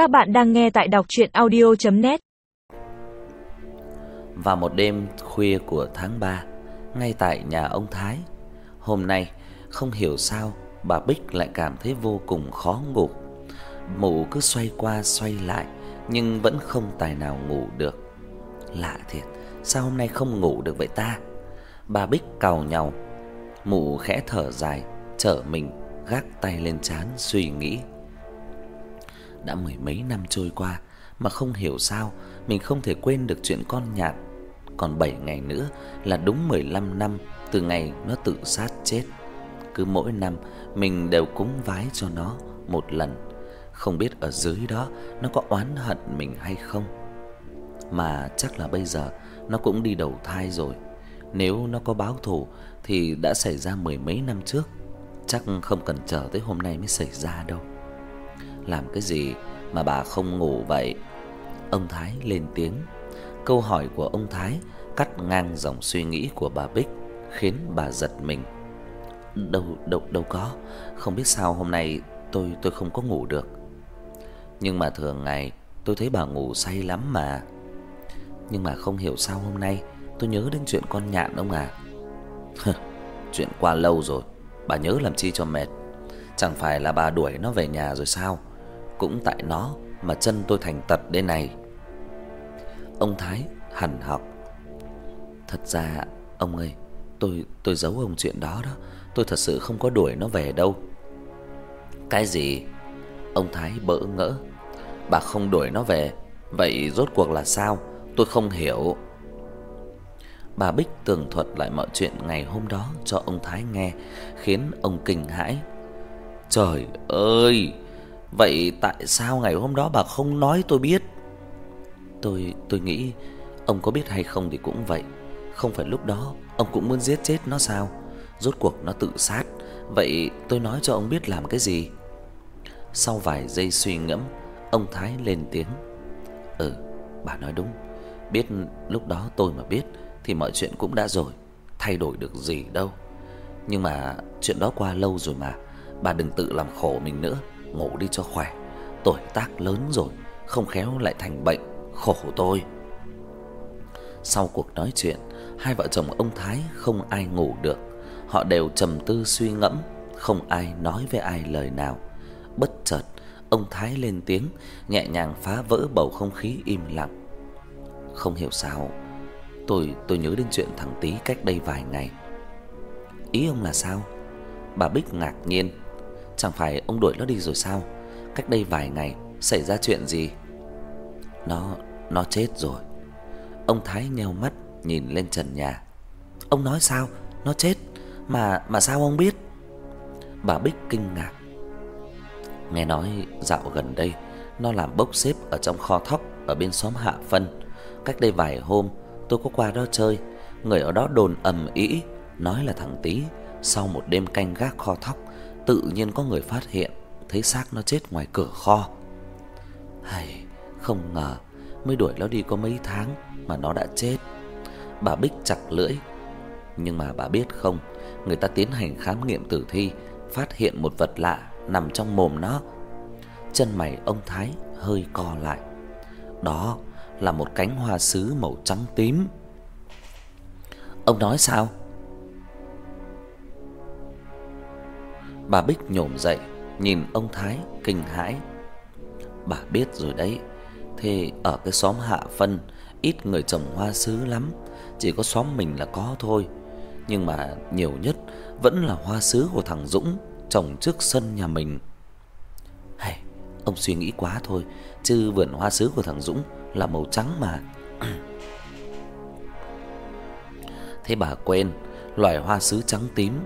Các bạn đang nghe tại đọc audio net Vào một đêm khuya của tháng 3, ngay tại nhà ông Thái, hôm nay không hiểu sao bà Bích lại cảm thấy vô cùng khó ngủ. Mụ cứ xoay qua xoay lại nhưng vẫn không tài nào ngủ được. Lạ thiệt, sao hôm nay không ngủ được vậy ta? Bà Bích cào nhau Mụ khẽ thở dài, trở mình gác tay lên chán suy nghĩ. Đã mười mấy năm trôi qua mà không hiểu sao mình không thể quên được chuyện con nhạn. Còn 7 ngày nữa là đúng 15 năm từ ngày nó tự sát chết. Cứ mỗi năm mình đều cúng vái cho nó một lần. Không biết ở dưới đó nó có oán hận mình hay không. Mà chắc là bây giờ nó cũng đi đầu thai rồi. Nếu nó có báo thù thì đã xảy ra mười mấy năm trước, chắc không cần chờ tới hôm nay mới xảy ra đâu. Làm cái gì mà bà không ngủ vậy? Ông Thái lên tiếng. Câu hỏi của ông Thái cắt ngang dòng suy nghĩ của bà Bích, khiến bà giật mình. Đâu đâu đâu có, không biết sao hôm nay tôi tôi không có ngủ được. Nhưng mà thường ngày tôi thấy bà ngủ say lắm mà. Nhưng mà không hiểu sao hôm nay tôi nhớ đến chuyện con nhạn ông à. chuyện qua lâu rồi, bà nhớ làm chi cho mệt. Chẳng phải là bà đuổi nó về nhà rồi sao? Cũng tại nó mà chân tôi thành tật đây này. Ông Thái hằn học. Thật ra ông ơi, tôi tôi giấu ông chuyện đó đó, tôi thật sự không có đuổi nó về đâu. Cái gì? Ông Thái bỡ ngỡ. Bà không đuổi nó về, vậy rốt cuộc là sao? Tôi không hiểu. Bà Bích tường thuật lại mọi chuyện ngày hôm đó cho ông Thái nghe, khiến ông kinh hãi. Trời ơi, vậy tại sao ngày hôm đó bà không nói tôi biết? Tôi tôi nghĩ ông có biết hay không thì cũng vậy, không phải lúc đó ông cũng muốn giết chết nó sao? Rốt cuộc nó tự sát, vậy tôi nói cho ông biết làm cái gì? Sau vài giây suy ngẫm, ông Thái lên tiếng. "Ừ, bà nói đúng. Biết lúc đó tôi mà biết thì mọi chuyện cũng đã rồi, thay đổi được gì đâu. Nhưng mà chuyện đó qua lâu rồi mà, bà đừng tự làm khổ mình nữa, ngủ đi cho khỏe. Tuổi tác lớn rồi, không khéo lại thành bệnh, khổ tôi." Sau cuộc nói chuyện, hai vợ chồng ông Thái không ai ngủ được. Họ đều trầm tư suy ngẫm, không ai nói với ai lời nào. Bất chợt, ông Thái lên tiếng, nhẹ nhàng phá vỡ bầu không khí im lặng. Không hiểu sao, tôi tôi nhớ đến chuyện thằng Tí cách đây vài ngày. Ý ông là sao? Bà Bích ngạc nhiên. Chẳng phải ông đuổi nó đi rồi sao? Cách đây vài ngày xảy ra chuyện gì? Nó nó chết rồi. Ông Thái nheo mắt nhìn lên trần nhà. Ông nói sao? Nó chết mà mà sao ông biết? Bà Bích kinh ngạc. Nghe nói dạo gần đây nó làm bốc xếp ở trong kho thóc ở bên xóm Hạ Phân. Cách đây vài hôm tôi có qua đó chơi, người ở đó đồn ầm ĩ nói là thằng Tí sau một đêm canh gác kho thóc, tự nhiên có người phát hiện thấy xác nó chết ngoài cửa kho. Hay, không ngờ mới đuổi nó đi có mấy tháng mà nó đã chết. Bà Bích chặt lưỡi. Nhưng mà bà biết không, người ta tiến hành khám nghiệm tử thi, phát hiện một vật lạ nằm trong mồm nó. Chân mày ông Thái hơi co lại. Đó là một cánh hoa sứ màu trắng tím. Ông nói sao? Bà Bích nhổm dậy, nhìn ông Thái kinh hãi. Bà biết rồi đấy, thế ở cái xóm Hạ Phân ít người trồng hoa sứ lắm, chỉ có xóm mình là có thôi. Nhưng mà nhiều nhất vẫn là hoa sứ của thằng Dũng trồng trước sân nhà mình. Hay, ông suy nghĩ quá thôi, chứ vườn hoa sứ của thằng Dũng là màu trắng mà. Thế bà quên, loài hoa sứ trắng tím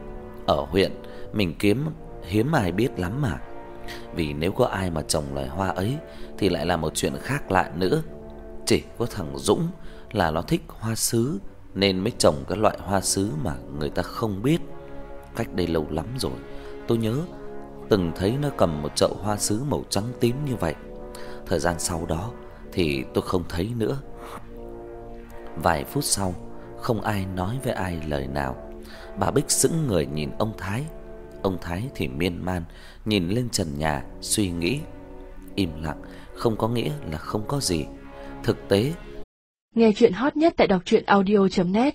ở huyện mình kiếm hiếm ai biết lắm mà. Vì nếu có ai mà trồng loài hoa ấy thì lại là một chuyện khác lạ nữa. Chỉ có thằng Dũng là nó thích hoa sứ nên mới trồng cái loại hoa sứ mà người ta không biết. Cách đây lâu lắm rồi, tôi nhớ từng thấy nó cầm một chậu hoa sứ màu trắng tím như vậy. Thời gian sau đó thì tôi không thấy nữa. Vài phút sau, không ai nói với ai lời nào. Bà Bích sững người nhìn ông Thái. Ông Thái thì miên man nhìn lên trần nhà suy nghĩ. Im lặng, không có nghĩa là không có gì. Thực tế, Nghe truyện hot nhất tại doctruyenaudio.net